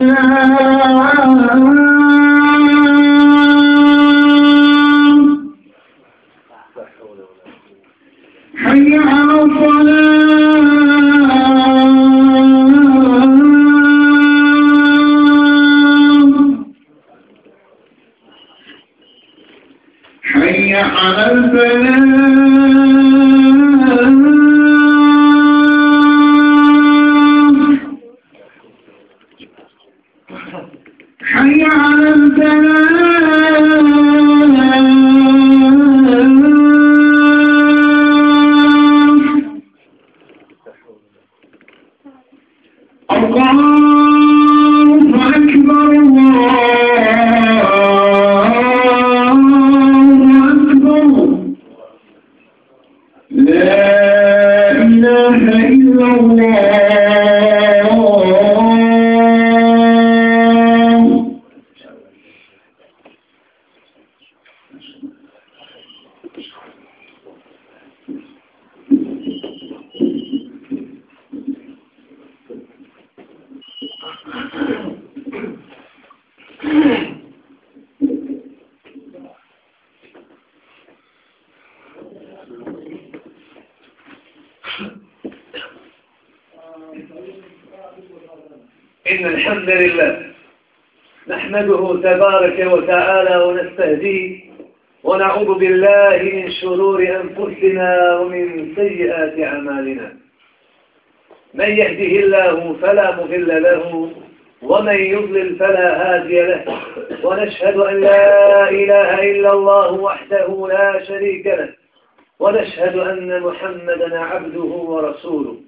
嗯 إن الحمد لله نحمده تبارك وتعالى ونستهديه ونعوذ بالله من شرور أنفسنا ومن سيئات أعمالنا. من يهده الله فلا مضل له ومن يضلل فلا هادي له. ونشهد أن لا إله إلا الله وحده لا شريك له. ونشهد أن محمدا عبده ورسوله.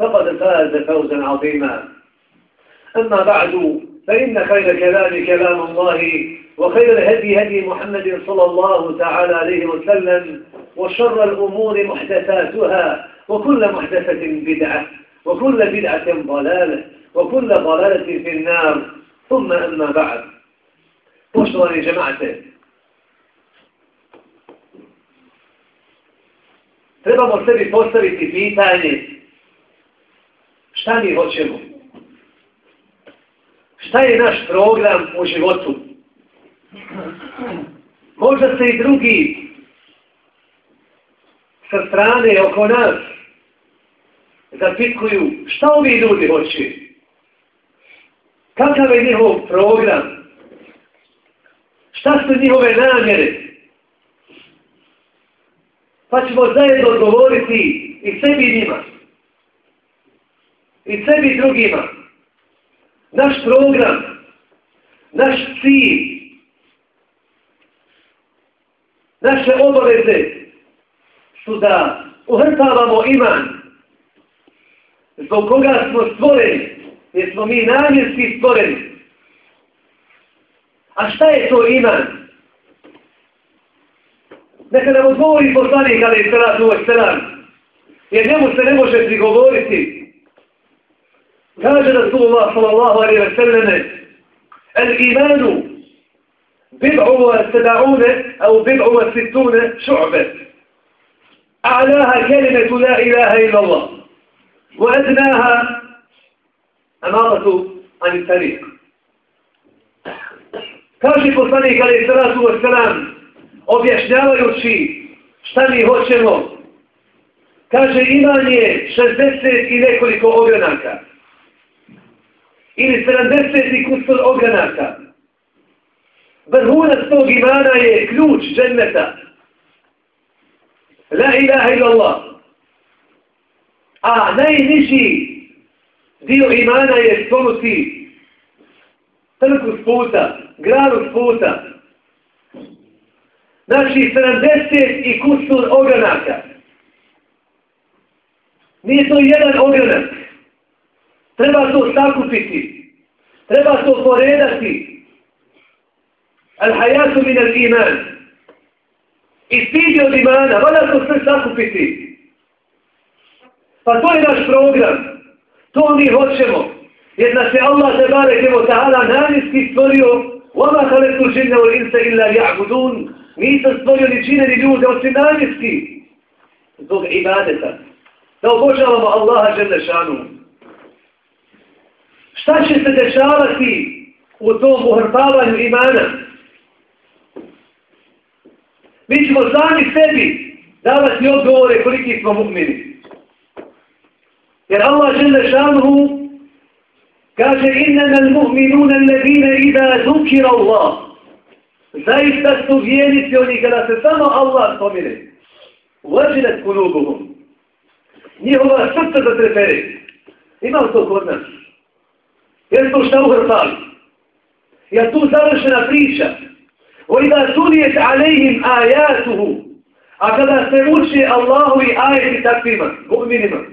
فقد فاز فوزا عظيما. أما بعد فإن خير كلام كلام الله وخير الهدي هدي محمد صلى الله تعالى عليه وسلم وشر الأمور محدثاتها وكل محدثة بدعة وكل بدعة ضلالة وكل ضلالة في النار. ثم أما بعد. Poštovani džemate, trebamo sebi postaviti pitanje. Šta mi hoćemo. Šta je naš program u životu? Možda se i drugi sa strane oko nas zapitkuju šta ovi ljudi hoće? Kakav je njihov program? Šta su njihove namjere? Pa ćemo zajedno odgovoriti i sebi njima. I sebi drugima. Naš program, naš cilj, naše obaveze su da uhrtavamo iman zbog koga smo stvoreni, jer smo mi namjerski stvoreni. A šta je to iman? Neka nam odgovori poslanik, ali je salatu. Jer njemu se ne može prigovoriti Kaže Rasulullah sallallahu alaihi wa sallam El imanu bid'u wa sada'une au bid'u wa sittune šu'be A'laha kelimetu la ilaha illa Allah wa adnaha amaratu ani tariq. Kaže poslanik alaihi sallatu wa sallam objašnjavajući šta mi hoćemo Kaže iman je 60 i nekoliko ogranaka ili 70 i kusur ogranaka. Vrhunac tog imana je ključ dženneta. La ilaha illallah. A najniži dio imana je sponuti trku s puta, granu s puta. Znači, 70 i kusur ogranaka. Nije to jedan ogranak. Treba to sakupiti. Treba to poredati. Al-hajatu min al-iman. I stidi od imana. Vada to sve sakupiti. Pa to je naš program. To mi hoćemo. Jer nas je Allah te barek evo ta'ala namjenski stvorio وَمَا خَلَقْتُ الْجِنَّ وَالْإِنسَ إِلَّا يَعْبُدُونَ Nisam stvorio ni čine ni ljude, osim namjenski. Zbog ibadeta. Da obožavamo Allaha žele šanu. Šta će se dešavati u tom uhrpavanju imana? Mi ćemo sami sebi davati odgovore koliki smo mu'mini. Jer Allah žele šanuhu Kaže, innama al-mu'minuna alladhina ida zukira Allah. Zaista su vjernici oni kada se samo Allah spomine. Uvađinet kulubuhum. Njihova srca da Ima Imao to kod nas. Jer to šta uhrpali. Ja tu završena priča. O idha sunijet alejhim ajatuhu. A kada se uči i ajeti takvima, mu'minima,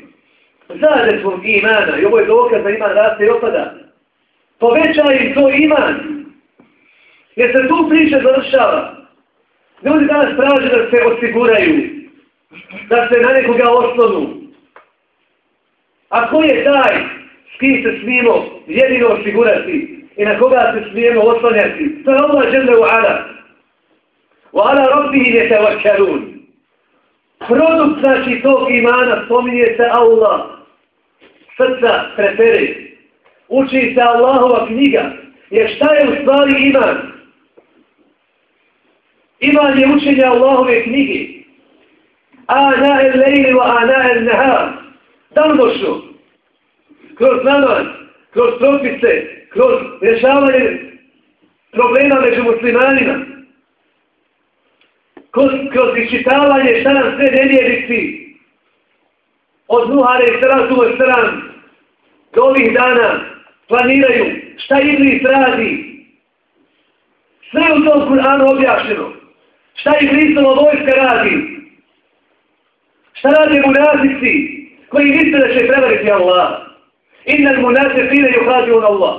zade svom imana i ovo je dokaz da iman raste i opada. Poveća im to iman. Jer se tu priča završava. Ljudi danas traže da se osiguraju. Da se na nekoga oslonu. A ko je taj s kim se smijemo jedino osigurati i na koga se smijemo oslanjati. To je Allah žele u ala. U ala robbihi je te vakarun. Produkt znači tog imana spominje se Allah srca prepere. Uči se Allahova knjiga. Jer šta je u stvari iman? Iman je učenje Allahove knjige. Ana el lejli wa ana el nehar. Dalmošno. Kroz namaz, kroz propise, kroz rješavanje problema među muslimanima. Kroz, kroz iščitavanje šta nam sve nevjerici od Nuhare i Sratu i Sran do ovih dana planiraju šta Iblis radi. Sve u tom Kur'anu objašnjeno. Šta Iblisova vojska radi. Šta radi munazici koji misle da će prevariti Allah Inna munazici fine juhadi on Allah.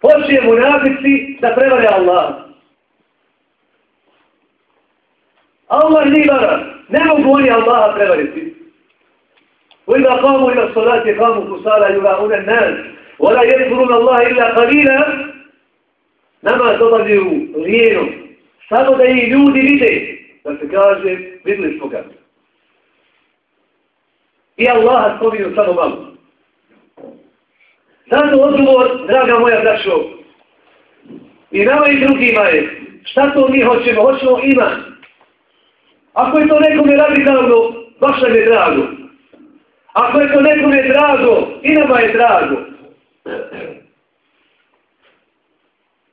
Hoće munazici da prevari Allah. Allah nije vara. Ne mogu oni Allaha prevariti. وإذا قاموا إلى الصلاة قاموا كسالى يراؤون الناس ولا يذكرون الله إلا قليلا nama dodavljaju rijenu, samo da ih ljudi vide, da se kaže, videli smo ga. I Allaha spominu samo malo. Zato odgovor, draga moja braćo, i nama i drugima je, šta to mi hoćemo? Hoćemo iman. Ako je to nekome radikalno, baš nam je drago. Ako je to nekome drago, i nama je drago.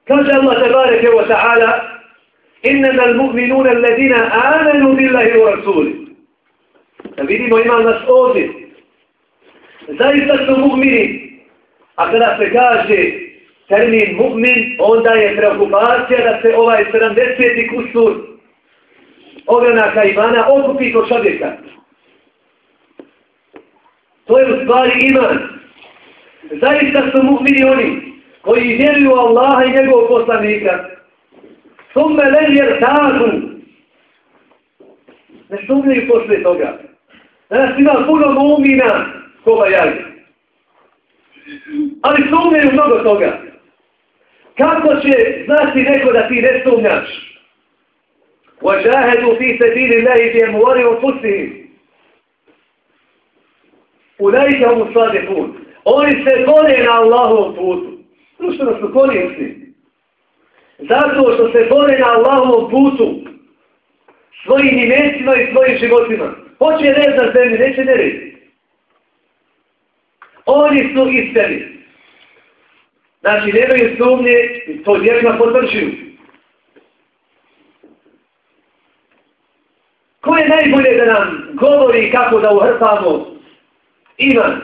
Kaže Allah tabareke wa ta'ala Innama al-mu'minuna alladina amanu billahi wa rasuli. Da vidimo ima nas ovdje. Zaista su mu'mini. A kada se kaže termin mu'min, onda je preokupacija da se ovaj 70. kusur ogranaka imana okupi kod čovjeka. To je u stvari iman. Zaista su mu'mini oni koji vjeruju Allaha i njegovog poslanika. Summe len jer tazu. Ne sumnjaju posle toga. Danas ima puno mu'mina koga jali. Ali sumnjaju mnogo toga. Kako će znati neko da ti ne sumnjaš? وَجَاهَدُوا فِي سَبِيلِ اللَّهِ بِيَمُوَرِ وَفُسِهِمْ U najkamu slade put. Oni se bore na Allahovom putu. Društveno su korisni. Zato što se bore na Allahovom putu svojim imecima i svojim životima. Hoće red na zemlji, neće ne red. Oni su istini. Znači, nemaju sumnje i to djelima potvrđuju. Ko je najbolje da nam govori kako da uhrpamo iman?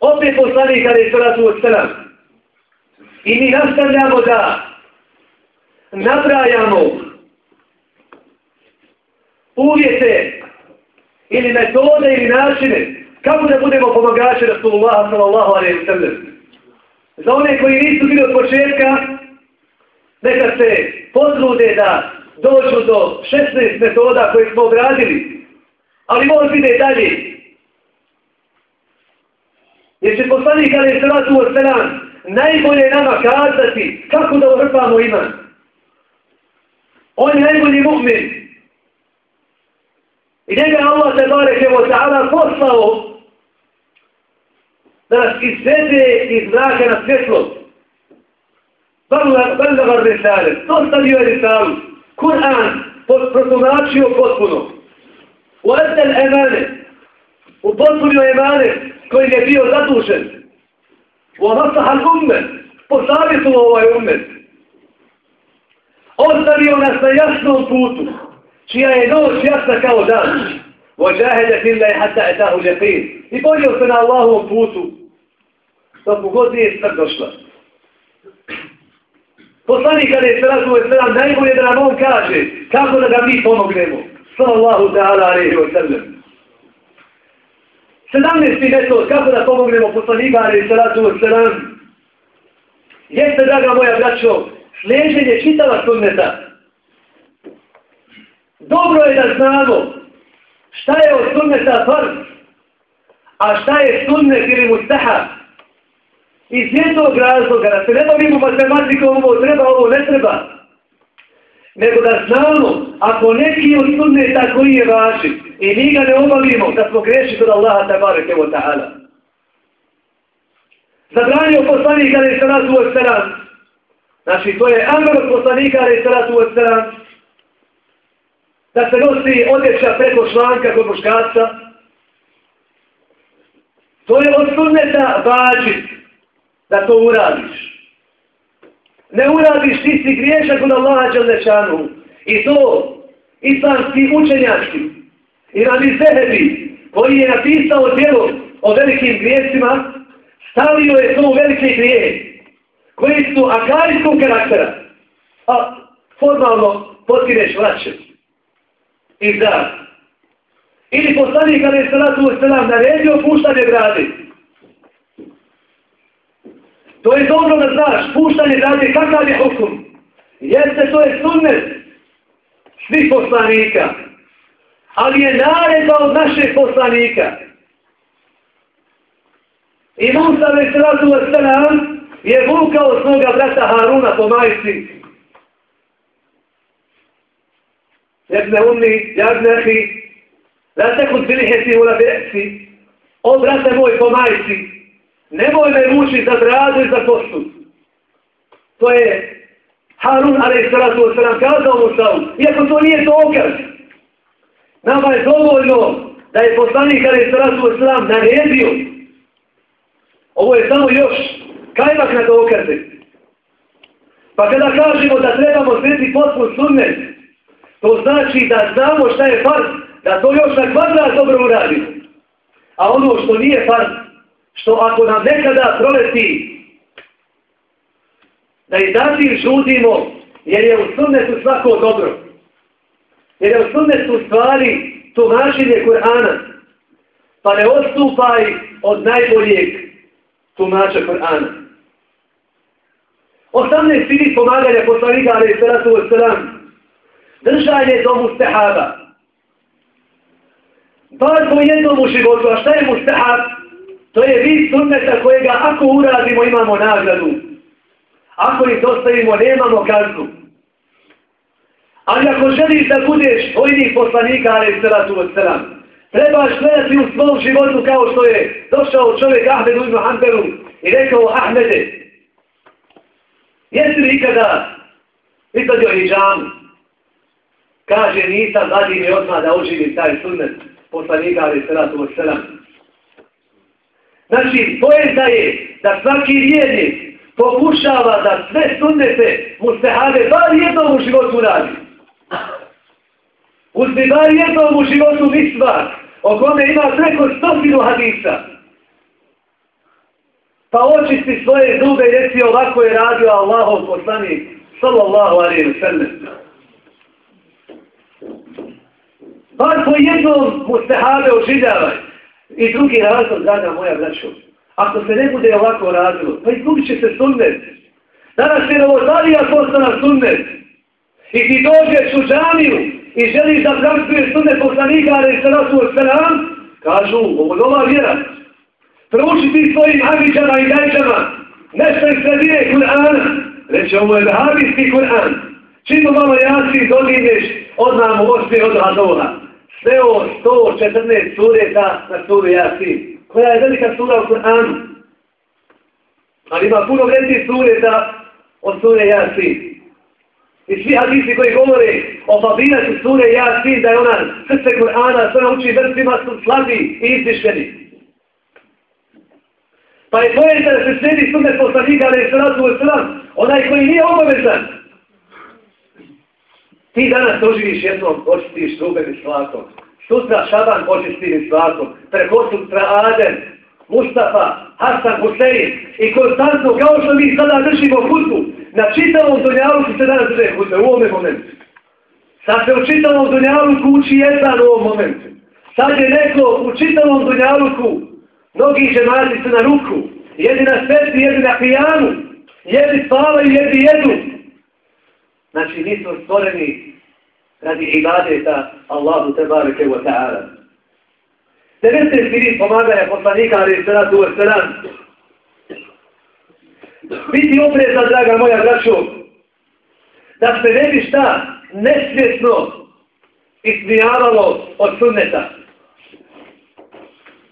Opet poslanik kada je salatu od selam. I mi nastavljamo da nabrajamo uvjete ili metode ili načine kako da budemo pomagači Rasulullah sallallahu alaihi wa sallam. Za one koji nisu bili od početka, neka se potrude da dođu do 16 metoda koje smo obradili, ali može ide dalje. Jer će poslanik kada je sratu od selam najbolje nama kazati kako da uhrpamo iman. On je najbolji mu'min. I njega Allah te barek evo ta'ala poslao nas izvede iz mraka na svjetlost. Baldavar risale. To stavio je risalu. Kur'an protumačio potpuno. U etel emane. U potpunio emane koji je bio zadužen. U anasahal ummet. Posavjetuo ovaj ummet. Ostavio nas na jasnom putu. Čija je noć jasna kao dan. Vođahede fillaj hata etahu ljepin. I bolio se na Allahovom da Dok mu god došla. Poslanik kada je sratu je sram najbolje da nam on kaže kako da ga mi pomognemo. Sallallahu ta'ala alaihi wa sallam. Sedamnesti metod kako da pomognemo poslanika alaihi sratu wa sallam. Jeste, draga moja braćo, sliježenje čitava sunneta. Dobro je da znamo šta je od sunneta farz, a šta je sunnet ili mustahab. Iz jednog razloga, da se ne bavimo matematikom, ovo treba, ovo ne treba. Nego da znamo, ako neki od sunneta koji je važi, i mi ga ne obavimo, da smo greši kod Allaha tabare kevo ta'ala. Zabranio poslanika ali salatu wa salam. Znači, to je amr od poslanika ali salatu wa salam. Da se nosi odjeća preko šlanka kod muškarca. To je od sunneta vađit da to uradiš. Ne uradiš, ti si griješak od Allaha Đalešanu. I to islamski učenjački. I radi Zehebi, koji je napisao djelo o velikim grijesima, stavio je to u velike grije, koji su akarijskog karaktera. A formalno potineš vraćan. I da. Ili poslanik kada je salatu u selam naredio puštanje gradi. To je dobro da znaš, puštanje dalje, kakav je hukum. Jeste, to je sunnet svih poslanika. Ali je naredba od naših poslanika. I Musa već radu selam je vukao svoga brata Haruna po majci. Jebne umni, jebne hi, da se kod bili hesi ula o brate moj po majci, Nemoj me mučiti za bradu i za kostu. To je Harun a.s. kazao Musavu. Iako to nije dokaz. Nama je dovoljno da je poslanik a.s. naredio. Ovo je samo još kajmak na dokaze. Pa kada kažemo da trebamo srediti potpun sunnet, to znači da znamo šta je farz, da to još na kvadrat dobro uradimo. A ono što nije farz, što ako nam nekada proleti da i zatim žudimo jer je u sunnetu svako dobro. Jer je u sunnetu stvari tumačenje Kur'ana. Pa ne odstupaj od najboljeg tumača Kur'ana. 18 sili pomaganja poslanika ali salatu wa salam. Držanje do mustahaba. Bar po jednom u životu, a šta je mustahab? To je vid sunneta kojega ako uradimo imamo nagradu. Ako ih ostavimo nemamo kaznu. Ali ako želiš da budeš vojnih poslanika, ali salatu od selam, trebaš gledati u svom životu kao što je došao čovjek Ahmedu ibn Hanbelu i rekao Ahmede, jesi li ikada izvadio hijjam? Kaže, nisam zadnji mi odmah da oživim taj sunnet poslanika, ali salatu od selam. Znači, pojenta je da svaki vjernik pokušava da sve sunnete mu se have bar jednom u životu radi. Uzmi bar jednom u životu misva, o kome ima preko stotinu hadisa. Pa očisti svoje zube i reci ovako je radio Allahov poslanik, sallallahu alaihi wa sallam. Bar po jednom mu se habe oživljavaj. I drugi razlog, draga moja braćo, ako se ne bude ovako radilo, pa izgubit će se sunnet. Danas je novotarija postala sunnet. I ti dođeš u džamiju i želiš da praktuje sunnet poslanika, ali se nas u selam, kažu, ovo je nova vjera. Prouči ti svojim habićama i dajčama, nešto iz sredine Kur'ana. reće ovo je vehabijski Kur'an. Čim malo jasi dodirneš, odmah mu osmije od Hadola. Sve o 114 sureta na suru Jasin. Koja je velika sura u Kur'anu. Ali ima puno vrednijih sureta od sure Jasin. I svi hadisi koji govore o fabinaću sure Jasin, da je ona srce Kur'ana, sve nauči vrstima, su slabi i izvišeni. Pa je pojenta da se sredi sunet poslanika, ali je sratu u sram, onaj koji nije obavezan. Ti danas doživiš jednom, očistiš zube mi slakom. Sutra Šaban očisti mi slakom. Preko sutra Adem, Mustafa, Hasan, Husein i konstantno, kao što mi sada držimo hudbu, na čitavom dunjaluku se danas drže hudbe u ovome momentu. Sad se u čitavom dunjaluku uči jedan u ovom momentu. Sad je neko u čitavom dunjaluku, mnogi žemati su na ruku, jedi na sveti, jedi na pijanu, jedi spavaju, jedi jedu. Znači, mi smo stvoreni radi ibadeta Allahu tebareke wa ta'ala. Devete spirit pomagaja poslanika, ali se radu u. Biti oprezan, draga moja braćo, da se ne bi šta nesvjesno ismijavalo od sunneta.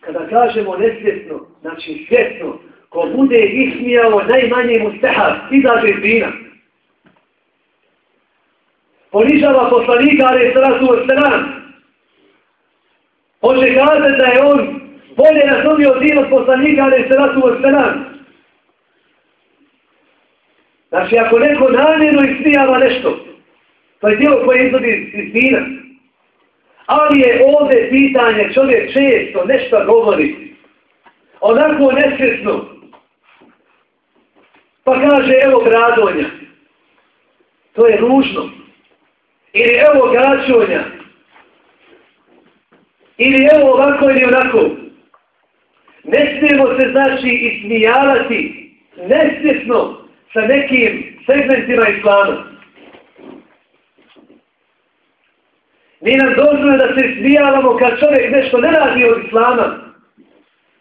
Kada kažemo nesvjesno, znači svjesno, ko bude ismijalo najmanje mu steha, izađe iz vina ponižava poslanika, ali je sratu od stran. Hoće kazati da je on bolje razumio din od poslanika, ali je sratu od stran. Znači, ako neko namjerno ismijava nešto, to je djelo koje izvodi iz dina. Ali je ovdje pitanje, čovjek često nešto govori, onako nesvjesno, pa kaže, evo gradonja. To je ružno. Ili evo gačonja. Ili evo ovako ili onako. Ne smijemo se znači ismijavati nesvjesno sa nekim segmentima islama. Mi nam dozvore da se ismijavamo kad čovjek nešto ne radi od islama,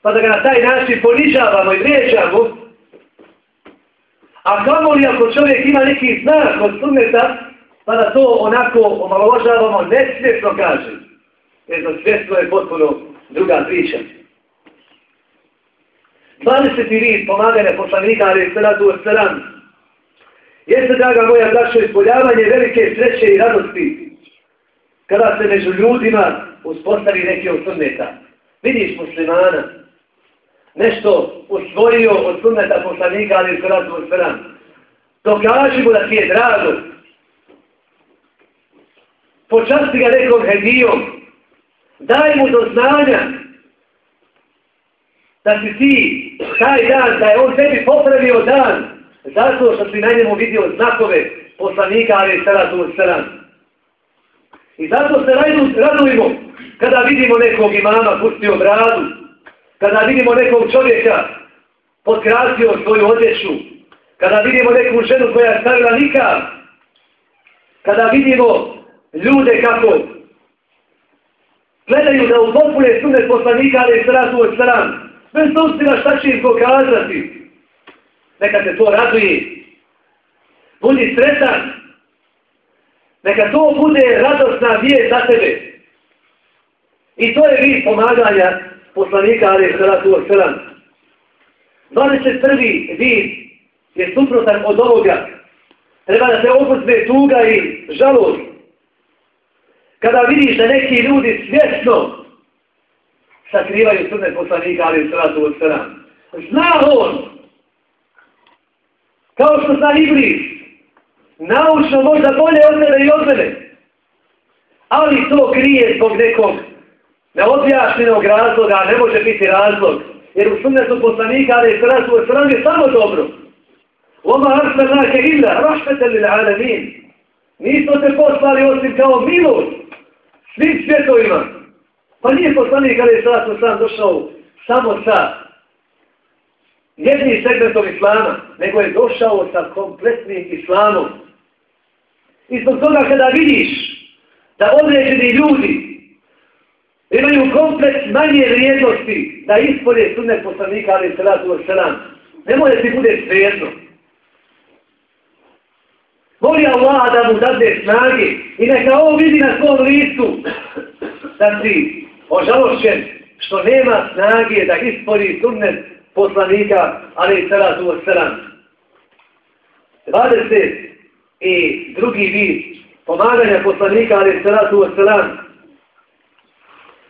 pa da ga na taj način ponižavamo i vrijeđamo. A kamo li ako čovjek ima neki znak od sunneta, pa da to onako omalovažavamo, nesvjesno kaže. Jer za svjesno je potpuno druga priča. 20. vid pomagane poslanika, ali se radu sram. Jeste, draga moja, braćo, ispoljavanje velike sreće i radosti kada se među ljudima uspostavi neke od sunneta. Vidiš muslimana, nešto usvojio od sunneta poslanika, ali se radu od sram. Dokaži mu da ti je drago, počasti ga nekom hedijom, daj mu do znanja da si ti taj dan, da je on tebi popravio dan, zato što si na njemu vidio znakove poslanika, ali je sada. I zato se radujemo kada vidimo nekog imama pustio bradu, kada vidimo nekog čovjeka potkrasio svoju odjeću, kada vidimo neku ženu koja je stavila nikad, kada vidimo ljude kako gledaju da upotpune sunet poslanika, ali je sratu od stran. Bez obzira šta će im pokazati. Neka te to raduje. Budi sretan. Neka to bude radosna vijest za tebe. I to je vid pomaganja poslanika, ali je sratu od stran. 21. vid je suprotan od ovoga. Treba da se opustne tuga i žalost kada vidiš da neki ljudi svjesno sakrivaju crne poslanika, ali u sratu od sra. Zna on, kao što zna Iblis, naučno možda bolje od mene i od mene, Ali to krije zbog nekog neobjašnjenog razloga, ne može biti razlog. Jer u sunnetu poslanika, ali je sratu od sram je samo dobro. Oma arsa nake illa, rašpete li l'alamin. Nismo te poslali osim kao milost svim svjetovima. Pa nije poslanik, kada je sada sam došao samo sa jednim segmentom islama, nego je došao sa kompletnim islamom. I zbog toga kada vidiš da određeni ljudi imaju komplet manje vrijednosti da ispolje sunnet poslanika, ali salatu wa salam, nemoj da ti bude svejedno. Voli Allah da mu dade snage i neka ovo vidi na svom listu da si ožalošćen što nema snage da ispori sunnet poslanika, ali salatu wa salam. 20 i drugi vid pomaganja poslanika, ali salatu wa salam,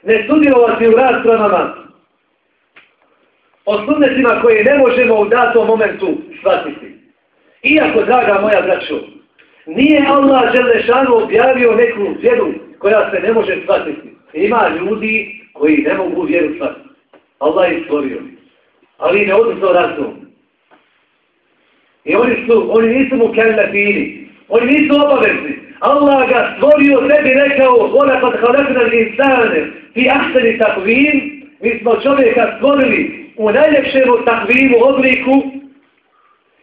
ne sudjelovati u raspravama o sunnetima koje ne možemo u datom momentu shvatiti. Iako, draga moja braćo, nije Allah Želešanu objavio neku vjeru koja se ne može shvatiti. Ima ljudi koji ne mogu vjeru shvatiti. Allah je stvorio. Ali ne odnosno razum. I oni, su, oni nisu mu kellefini. Oni nisu obavezni. Allah ga stvorio sebi rekao وَلَقَدْ خَلَقْنَا الْإِنسَانِ fi ahsani takvim, mi smo čovjeka stvorili u najljepšemu takvimu obliku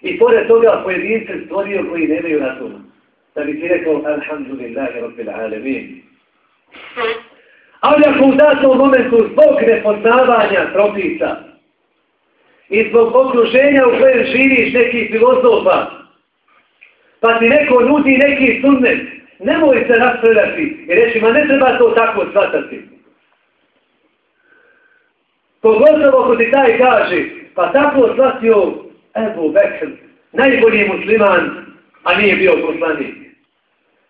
i pored toga pojedince stvorio koji nemaju razuma. Da bi ti rekao, alhamdulillahi rabbil alamin. Ali ako u datom momentu zbog nepoznavanja propisa i zbog okruženja u kojem živiš nekih filozofa, pa ti neko nudi neki sunnet, nemoj se raspravljati i reći, ma ne treba to tako shvatati. Pogotovo ako ti taj kaže, pa tako shvatio Ebu Bekr, najbolji musliman, a nije bio poslanik.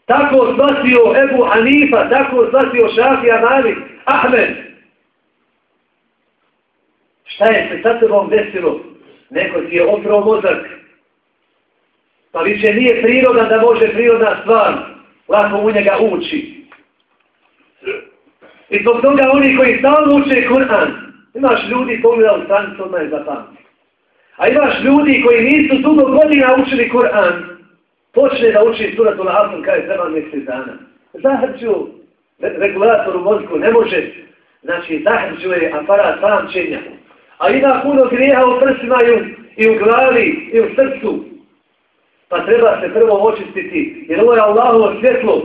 Tako shvatio Ebu Hanifa, tako shvatio Šafija Malik, Ahmed. Šta je se sa tebom desilo? Neko ti je oprao mozak. Pa više nije priroda da može prirodna stvar lako u njega uči. I zbog toga oni koji stalno uče Kur'an, Imaš ljudi pogledao stranicu, odmah je zapamti. A imaš ljudi koji nisu dugo godina učili Kur'an, počne da uči suratul Asr kada je treba mjesec dana. Zahrđu regulator u mozgu, ne može, znači zahrću je aparat pamćenja. A ima puno grijeha u prsima i u, i u glavi i u srcu. Pa treba se prvo očistiti, jer ovo je Allahovo svjetlo.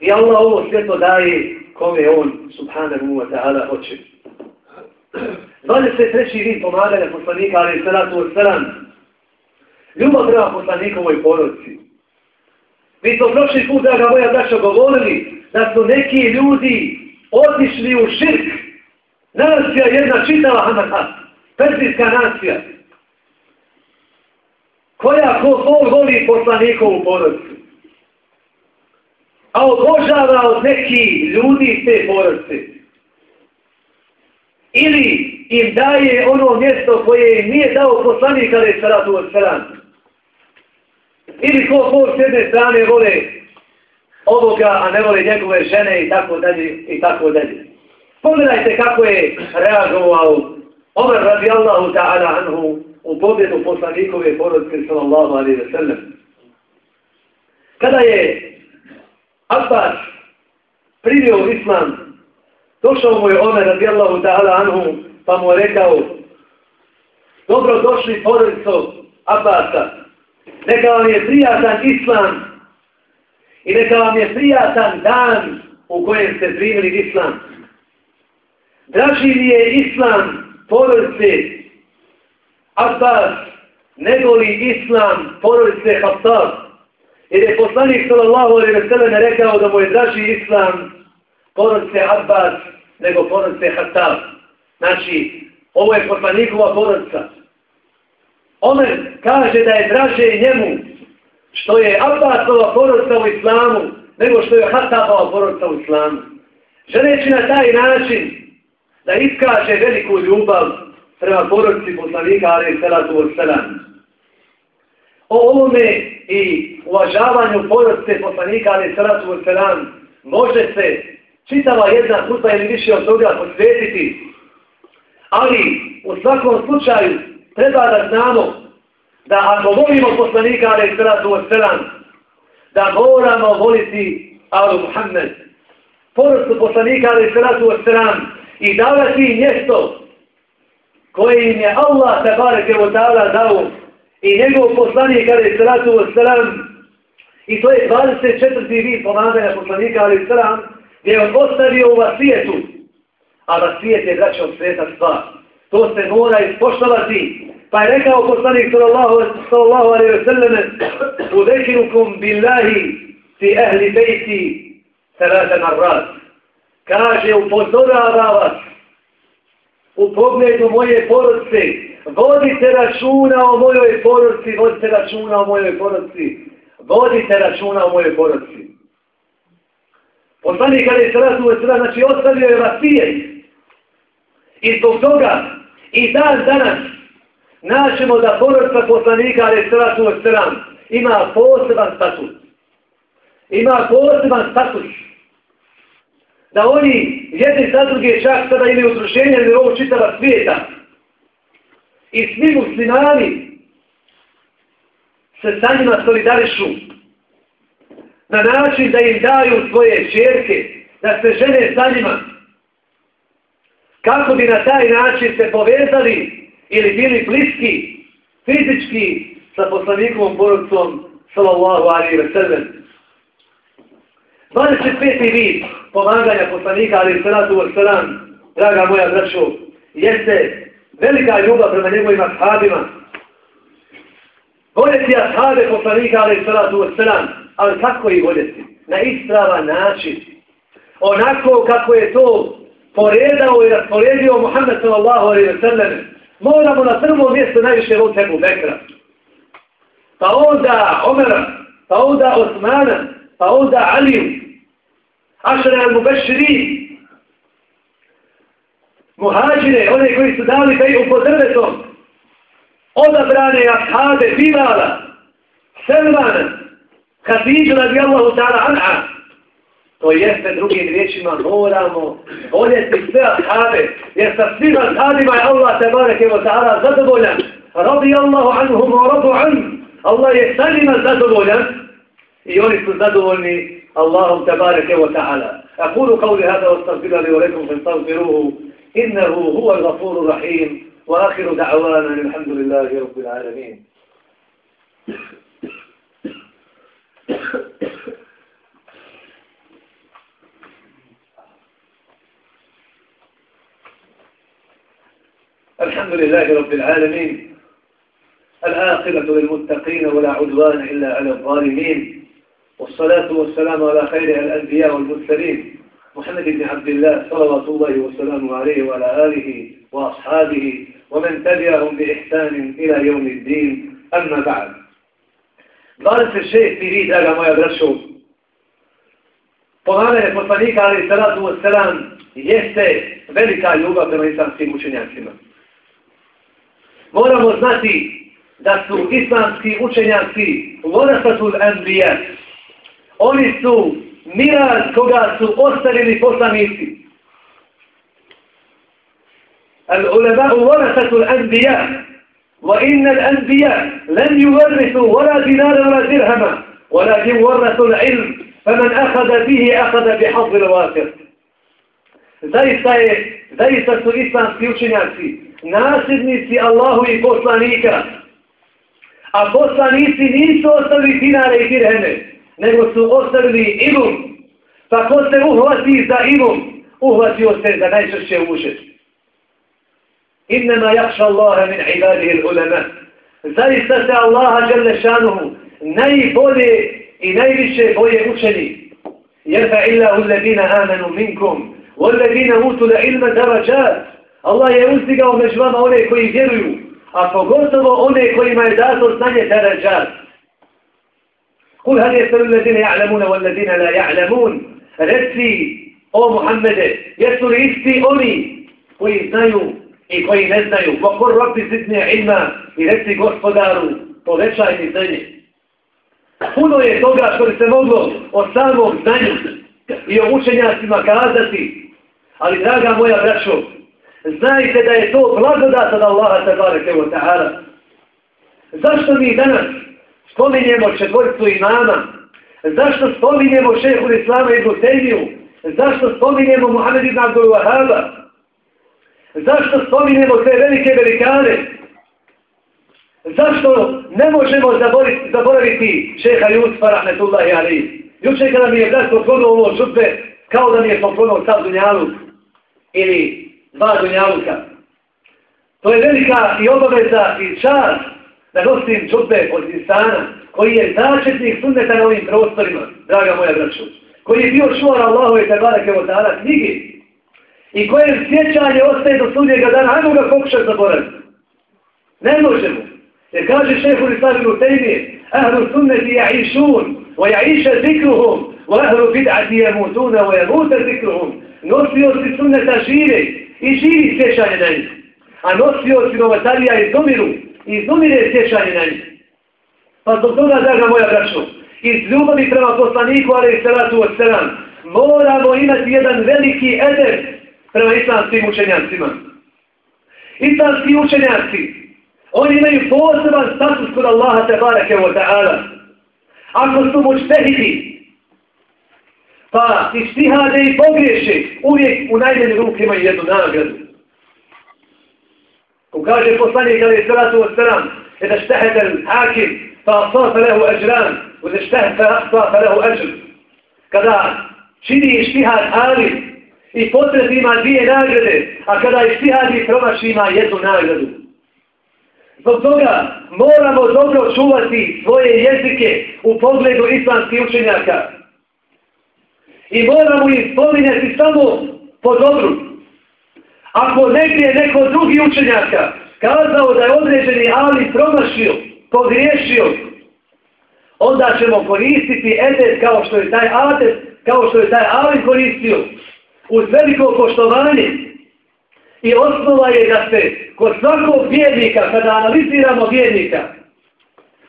I Allah ovo svjetlo daje kome on, subhanahu wa ta'ala, hoće. 23. vid pomaganja poslanika, ali je salatu od salam. Ljubav treba poslanikovoj porodci. Mi smo prošli put, draga moja braća, govorili da su neki ljudi otišli u širk. Nacija jedna čitala Hamahat, persijska nacija, koja ko Bog voli poslanikovu porodcu. A obožava od neki ljudi te porodce ili im daje ono mjesto koje im nije dao poslanik ali je salatu od salam. Ili ko ko s jedne strane vole ovoga, a ne vole njegove žene i tako dalje i tako dalje. Pogledajte kako je reagovao Omer radijallahu ta'ala anhu u pobjedu poslanikove porodke sallallahu alaihi wa sallam. Kada je Abbas primio islam Došao mu je Omer radijallahu ta'ala anhu, pa mu je rekao, dobro došli porodico Abasa, neka vam je prijatan islam i neka vam je prijatan dan u kojem ste primili islam. Draži mi je islam porodice Abbas, nego li islam porodice Haftar? Jer je poslanik sallallahu alaihi ve sellem rekao da mu je draži islam porodice Abbas nego porodice Hatab. Znači, ovo je poslanikova porodica. Omer kaže da je draže njemu što je Abbasova porodca u islamu nego što je Hatabova porodca u islamu. Želeći na taj način da iskaže veliku ljubav prema porodci poslanika Ali Salatu Selam. O ovome i uvažavanju porodce poslanika Ali Salatu Selam može se čitava jedna puta ili više od toga posvetiti. Ali u svakom slučaju treba da znamo da ako volimo poslanika alaih sallatu wasalam, da moramo voliti Alu Muhammed, porodcu poslanika alaih sallatu wasalam i davati mjesto koje im je Allah tabareke wa ta'ala dao i njegov poslanik alaih sallatu wasalam i to je 24. vid pomaganja poslanika alaih sallam gdje on ostavio u vasijetu a vasijet je vraćao sveta stvar to se mora ispoštovati Pa je rekao poslanik sallallahu alaihi wa sallam Udekirukum billahi fi ahli bejti salata marrat. Kaže, upozorava vas u pogledu moje porodce. Vodite računa o mojoj porodci, vodite računa o mojoj porodci. Vodite računa o mojoj porodci. Poslanik alaihi je wa sallam, znači ostavio je vasijet. I zbog toga, i dan danas, naćemo da porodka poslanika ali sratu sram ima poseban status. Ima poseban status. Da oni jedni za druge čak sada imaju uzrušenje ili ovo čitava svijeta. I svi muslimani se sa njima solidarišu na način da im daju svoje čerke, da se žene sa njima. Kako bi na taj način se povezali ili bili bliski fizički sa poslanikovom porodcom sallallahu alaihi wa sallam. 25. vid pomaganja poslanika alaihi sallatu wa sallam, draga moja braćo, jeste velika ljubav prema njegovim ashabima. Voljeti ashabe poslanika alaihi sallatu wa sallam, ali kako ih voljeti? Na ispravan način. Onako kako je to poredao i rasporedio Muhammed sallallahu alaihi wa sallam moramo na prvo mjesto najviše voliti Ebu Bekra. Pa onda Omera, pa onda Osmana, pa onda Aliju. Ašara al Mubeširi. Muhađire, one koji su dali beju pod drvetom. Odabrane ashade, Bilala, Selmana, Hatidžu radijallahu ta'ala anha. To jeste drugim riječima moramo voljeti sve ashabe, jer sa svima ashabima je Allah te bareke wa ta'ala zadovoljan. Radi Allahu anhum wa radu an. Allah je sa njima zadovoljan i oni su zadovoljni Allahum te bareke wa ta'ala. أقول قولي هذا واستغفر لي ولكم فاستغفروه إنه هو الغفور الرحيم وآخر دعوانا الحمد لله رب العالمين الحمد لله رب العالمين. العاقبة للمتقين ولا عدوان إلا على الظالمين. والصلاة والسلام على خير الأنبياء والمرسلين. محمد بن عبد الله صلوات الله وسلامه عليه وعلى آله وأصحابه ومن تبعهم بإحسان إلى يوم الدين. أما بعد. الشيخ في ريد أغا ما يدرسه. Pomaganje poslanika, ali salatu salam, jeste velika ljubav prema islamskim učenjacima. moramo znati da su islamski učenjaci vodasatul anbija. Oni su miraz koga su ostavili poslanici. العلماء ورثة الأنبياء وإن الأنبياء لم يورثوا ولا دينار ولا درهما ولكن ورثوا العلم فمن أخذ به أخذ بحظ الوافر zaista je, zaista su islamski učenjaci nasljednici Allahu i poslanika. A poslanici nisu ostavili dinare i dirheme, nego su ostavili imum. Pa ko se uhvati za imum, uhvatio se za najčešće uže. Innama jakša Allaha min ibadihi l'ulama. Zaista se Allaha žele šanuhu najbolje i najviše boje učeni. Jerfa illahu alladina amanu minkum, والذين أوتوا العلم درجات Allah je uzdigao među vama one koji vjeruju, a pogotovo one kojima je dato znanje darađat. Kul hal jesu ledine ja'lamuna wal ledine la ja'lamun. Reci, o Muhammede, jesu li isti oni koji znaju i koji ne znaju? Vokor rabbi zidne ilma i reci gospodaru, povećaj mi znanje. Puno je toga što bi se moglo o samom znanju i o učenjacima kazati, ali draga moja braćo, znajte da je to blagodat od Allaha tabareke wa ta'ala. Zašto mi danas spominjemo četvorcu imama? Zašto spominjemo šehu Islama i Butemiju? Zašto spominjemo Muhammed ibn Abdul Wahaba? Zašto spominjemo te velike velikane? Zašto ne možemo zaboraviti, zaboraviti šeha Jusfa rahmetullahi ali? Juče kada mi je brat poklonuo ovo župe, kao da mi je poklonuo sav dunjalu ili dva dunjavuka. To je velika i obaveza i čas da gostim čupe od Isana, koji je začetnik sunneta na ovim prostorima, draga moja braću, koji je bio šuar Allahove i tabarake od dana knjige i koje sjećanje ostaje do sudnjega dana, ajmo ga pokušati zaboraviti. Ne možemo. Jer kaže šehu Islavinu temi, ahlu sunneti ja išun, o ja iša zikruhum, o ahlu bid'ati ja mutuna, o ja muta zikruhum, nosio si sunneta živej, i živi sjećanje na njih. A nosioci novatarija izumiru i izumire sjećanje na njih. Pa zbog toga, draga moja braćo, iz ljubavi prema poslaniku, ali i salatu od selam, moramo imati jedan veliki edep prema islamskim učenjacima. Islamski učenjaci, oni imaju poseban status kod Allaha te barake wa ta'ala ako su mučtehidi, pa istihade i pogriješi, uvijek u najmanju ruke imaju jednu nagradu. Ko kaže poslanik ali je salatu wa salam, kada štehete hakim, pa asafa lehu ađran, kada štehete asafa lehu ađr. Kada čini ištihad ali i potret ima dvije nagrade, a kada ištihad i promaši ima jednu nagradu. Zbog toga moramo dobro čuvati svoje jezike u pogledu islamskih učenjaka. I moramo ih spominjati samo po dobru. Ako negdje neko drugi učenjaka kazao da je određeni ali promašio, pogriješio, onda ćemo koristiti edet kao što je taj adet, kao što je taj ali koristio, uz veliko poštovanje I osnova je da se kod svakog vjernika, kada analiziramo vjernika,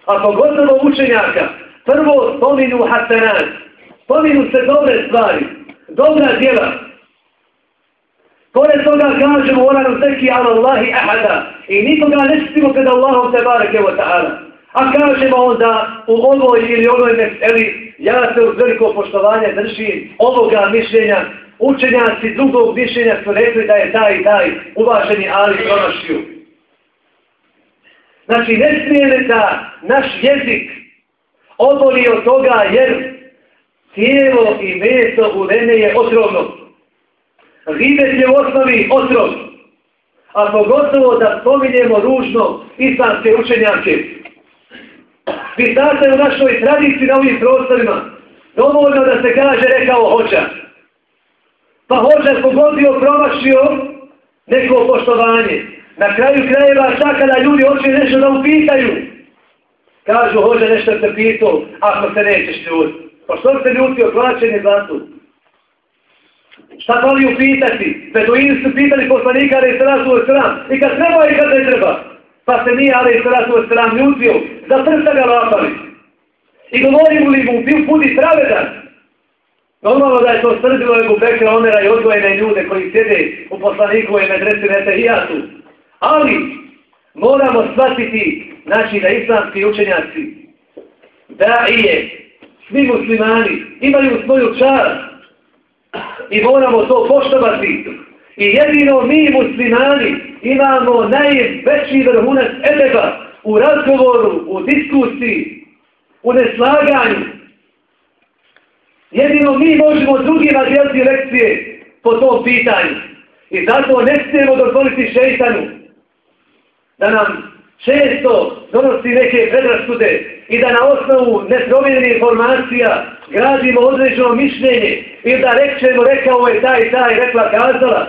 a pogotovo učenjaka, prvo spominu hasanat, spominu se dobre stvari, dobra djela. Pored toga kažemo oranu teki ala Allahi ahada i nikoga ne čistimo pred Allahom te barake wa ta'ala. A kažemo onda u ovoj ili onoj meseli, ja se uz veliko poštovanje držim ovoga mišljenja učenjaci drugog mišljenja su rekli da je taj i taj uvaženi Ali pronašio. Znači, ne smije da naš jezik oboli od toga jer tijelo i meso u rene je otrovno. Ribe je u osnovi otrov. A pogotovo da spominjemo ružno islamske učenjake. Vi znate u našoj tradiciji na ovim prostorima dovoljno da se kaže rekao hoća. Pa hoće pogodio, promašio neko poštovanje. Na kraju krajeva čak kada ljudi hoće nešto da upitaju. Kažu, hoće nešto se pitao, ako se nećeš ljudi. Pa što se ljutio, plaćen je. Šta pali upitati? Beduini su pitali poslanika, ali i sratu od sram. I kad treba i kad ne treba. Pa se nije, ali i sratu od sram ljutio. Za prsta ga lapali. I govorimo li mu, bil budi pravedan. Normalno da je to srdilo Ebu Bekra, Omera i odgojene ljude koji sjede u poslaniku i medresi Netehijatu. Ali moramo shvatiti znači da islamski učenjaci, da i je, svi muslimani imaju svoju čast i moramo to poštovati. I jedino mi muslimani imamo najveći vrhunac edeba u razgovoru, u diskusiji, u neslaganju, Jedino mi možemo drugima djeliti lekcije po tom pitanju. I zato ne smijemo dozvoliti šeitanu da nam često donosi neke predrasude i da na osnovu neprovjerenih informacija gradimo određeno mišljenje i da rekćemo rekao je taj taj rekla kazala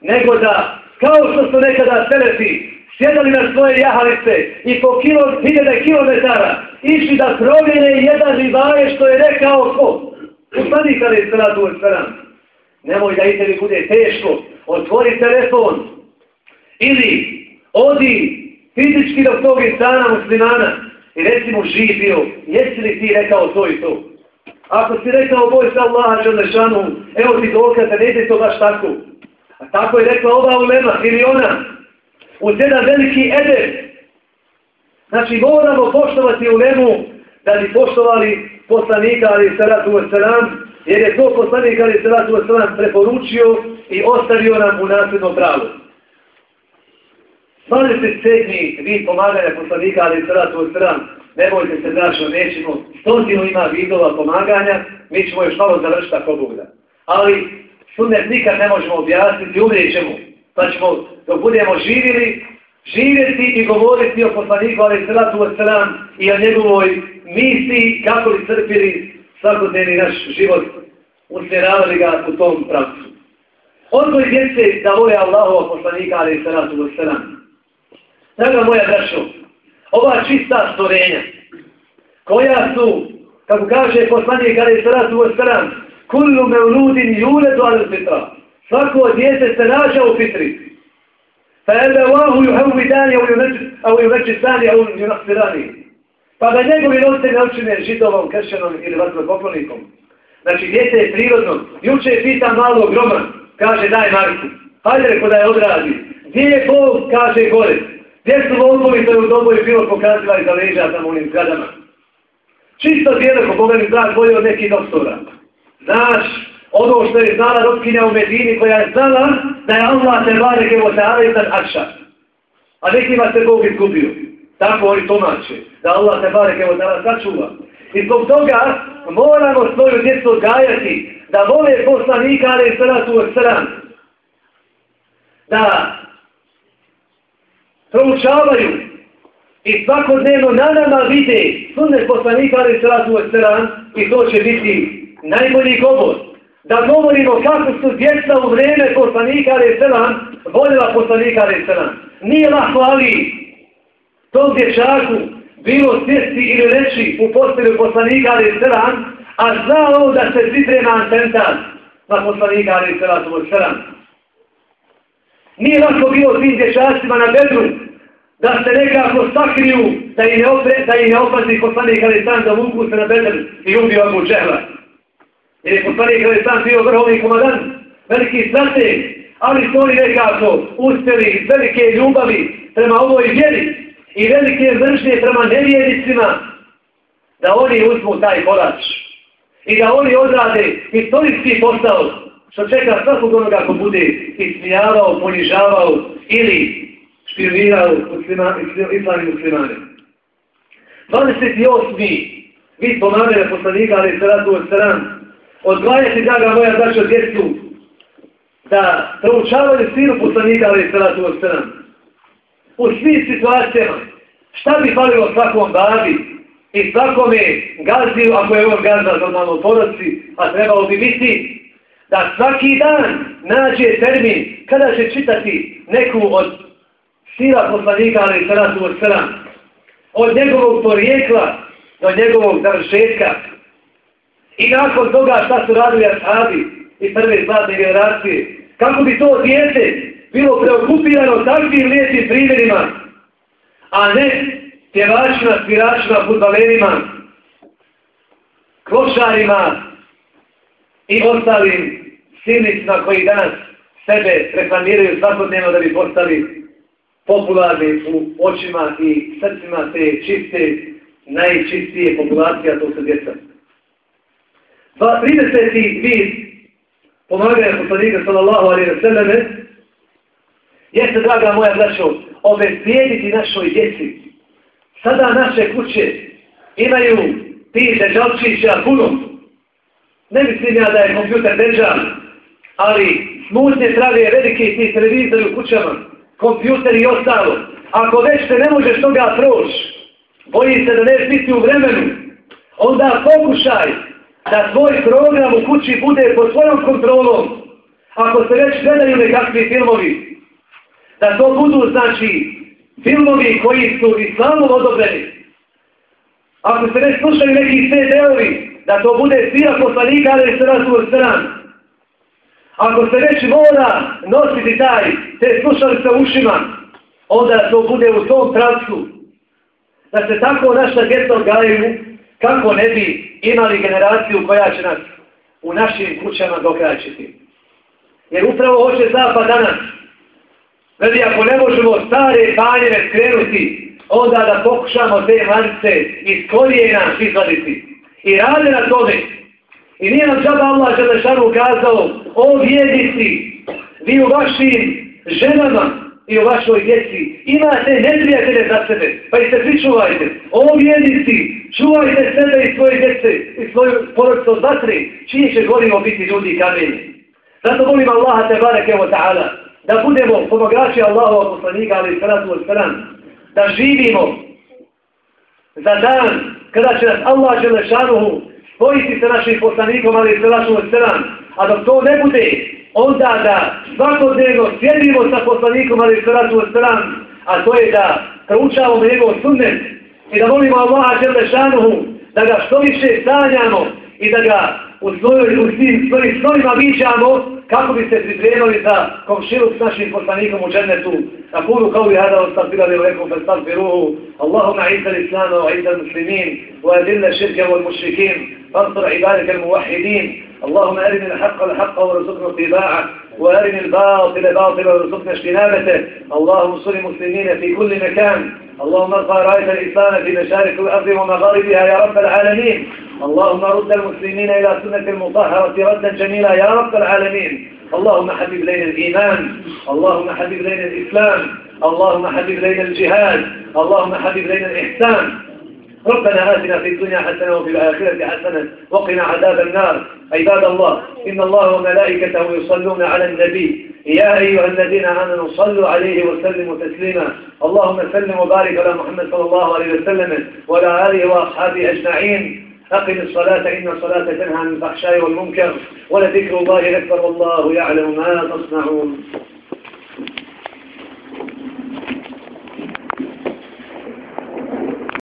nego da kao što su nekada selefi sjedali na svoje jahalice i po kilo, hiljade kilometara išli da provjere jedan rivaje što je rekao ko. Ustani kada je sradu od sram. Nemoj da i tebi bude teško. Otvori telefon. Ili odi fizički do tog insana muslimana i reci mu živ bio, jesi li ti rekao to i to? Ako si rekao boj sa Allaha Đalešanu, evo ti dokaz, ne ide to baš tako. A tako je rekla ova ulema, ili ona, Uz jedan veliki eder. Znači, moramo poštovati ulemu da bi poštovali poslanika Ali Saratu Veselam, jer je to poslanik Ali Saratu Veselam preporučio i ostavio nam u nasljedno pravo. Svalim se srednji vid pomaganja poslanika, ali sada tu stran, nemojte se našo, nećemo, stotinu ima vidova pomaganja, mi ćemo još malo završiti tako Bogda. Ali sunet nikad ne možemo objasniti, uvrijećemo, pa ćemo, dok budemo živjeli, živjeti i govoriti o poslaniku, ali sratu tu stran i o njegovoj misiji, kako li crpili svakodnevni naš život, usmjeravali ga u tom pravcu. Odgoj djece da vole Allahova poslanika, ali sratu tu stran. Draga moja dašu, ova čista stvorenja, koja su, kako kaže poslanje kada je sada tu ostran, kullu me u ludin jure alfitra, svako djete se rađa u fitri. Fa ebe vahu ju hevmi dani, a u veći stani, a u ju nasirani. Pa da njegovi roste ne učine židovom, kršćanom ili vatrokoplonikom. Znači, djete je prirodno. Juče je pitan malo groman, kaže, daj Marku. Hajde, reko da je odradi. Gdje je Bog, kaže, gore. Gdje su to koji u je bilo pokazila i zaleža tamo onim zgradama. Čisto djelo, ko Boga mi znaš bolje od nekih doktora. Znaš, ono što je znala rotkinja u Medini koja je znala da je Allah te bare kevo te avitan akša. A nekima se Bog izgubio. Tako oni tomače. Da Allah te bare kevo te avitan sačuva. I zbog toga moramo svoju djecu odgajati da vole poslanika ali i sratu od sram. Da proučavaju i svakodnevno na nama vide sunnet poslanika ali i sratu od sran i to će biti najbolji govor da govorimo kako su djeca u vreme poslanika ali selam voljela poslanika ali selam. Nije lahko ali tom dječaku bilo sjesti ili reći u postelju poslanika ali selam, a znao da se priprema antentat na poslanika ali selam. Nije lako bilo tim dječacima na bedru da se nekako sakriju da i ne, opre, da i ne opazi poslanik Alistan da vuku se na bedru i ubio Abu Džehla. Jer je poslanik Alistan je bio vrhovni komadant, veliki strateg, ali su oni nekako uspjeli velike ljubavi prema ovoj vjeri i velike mržnje prema nevjedicima, da oni uzmu taj porač i da oni odrade historijski postao, što čeka svakog onoga ko bude ismijavao, ponižavao ili špionirao islami muslimane. 28. vid pomagane poslanika, ali se ratu od stran, odgledajte, draga moja, braćo djecu, da proučavaju sinu poslanika, ali salatu od stran. U svim situacijama, šta bi falilo svakom babi i svakome gaziju, ako je on gazda za malo porodci, a trebalo bi biti, da svaki dan nađe termin kada će čitati neku od sila poslanika, ali salatu od sram. Od njegovog porijekla do njegovog završetka, I nakon toga šta su radili ashabi i prve zlatne generacije, kako bi to djete bilo preokupirano takvim lijepim primjerima, a ne pjevačima, sviračima, futbalerima, klošarima i ostalim cinicima koji danas sebe reklamiraju svakodnevno da bi postali popularni u očima i srcima te čiste, najčistije populacije, a to su djeca. 30. vid pomaganja poslanika sallallahu alaihi wa sallam jeste, draga moja braćo, obezbijediti našoj djeci. Sada naše kuće imaju ti dežalčića puno. Ne mislim ja da je kompjuter dežal, ali smutne prave velike ti televizori u kućama, kompjuter i ostalo. Ako već se ne možeš toga proći, boji se da ne biti u vremenu, onda pokušaj da svoj program u kući bude pod svojom kontrolom, ako se već gledaju nekakvi filmovi, da to budu, znači, filmovi koji su islamom odobreni. Ako se već slušaju neki CD-ovi, da to bude svira poslanika, ali se raz stran. Ako se već mora nositi taj, te slušali sa ušima, onda to bude u tom pravcu. Da se tako naša djeca odgajaju, kako ne bi imali generaciju koja će nas u našim kućama dokraćiti. Jer upravo hoće zapad danas. Znači, ako ne možemo stare banjeve skrenuti, onda da pokušamo te mladice iz korijena izvaditi. I rade na tome. I nije nam džaba Allah Želešanu kazao, o vjednici, vi u vašim ženama i u vašoj djeci imate neprijatelje za sebe, pa ih se pričuvajte. O vjednici, čuvajte sebe i svoje djece i svoju porodcu od vatre, čiji će godino biti ljudi i kameni. Zato molim Allaha te bareke wa ta'ala da budemo pomagači Allahova poslanika ali salatu od salam da živimo za dan kada će nas Allah Želešanuhu spojiti sa našim poslanikom, ali sa našom sram, a dok to ne bude, onda da svakodnevno sjedimo sa poslanikom, ali sa našom sram, a to je da proučavamo njegov sunnet i da molimo Allaha Želešanuhu da ga što više sanjamo i da ga u svojoj svim svojim snovima viđamo kako bi se pripremali za komšiluk s našim poslanikom u džennetu. أقول قولي هذا واستغفر لي ولكم فاستغفروه اللهم أعز الإسلام وأعز المسلمين وأذل الشرك والمشركين فانصر عبادك الموحدين اللهم أرنا الحق الحق وارزقنا اتباعه وأرنا الباطل باطلا وارزقنا اجتنابته اللهم انصر المسلمين في كل مكان اللهم ارفع راية الإسلام في مشارق الأرض ومغاربها يا رب العالمين. اللهم رد المسلمين إلى سنة المطهرة ردا جميلا يا رب العالمين. اللهم حبب لنا الإيمان. اللهم حبب لنا الإسلام. اللهم حبب لنا الجهاد. اللهم حبب لنا الإحسان. ربنا آتنا في الدنيا حسنة وفي الآخرة حسنة وقنا عذاب النار. عباد الله إن الله وملائكته يصلون على النبي. يا أيها الذين آمنوا صلوا عليه وسلموا تسليما. اللهم سلم وبارك على محمد صلى الله عليه وسلم وعلى آله وأصحابه أجمعين. أقم الصلاة إن الصلاة تنهى عن الفحشاء والمنكر ولذكر الله أكبر والله يعلم ما تصنعون.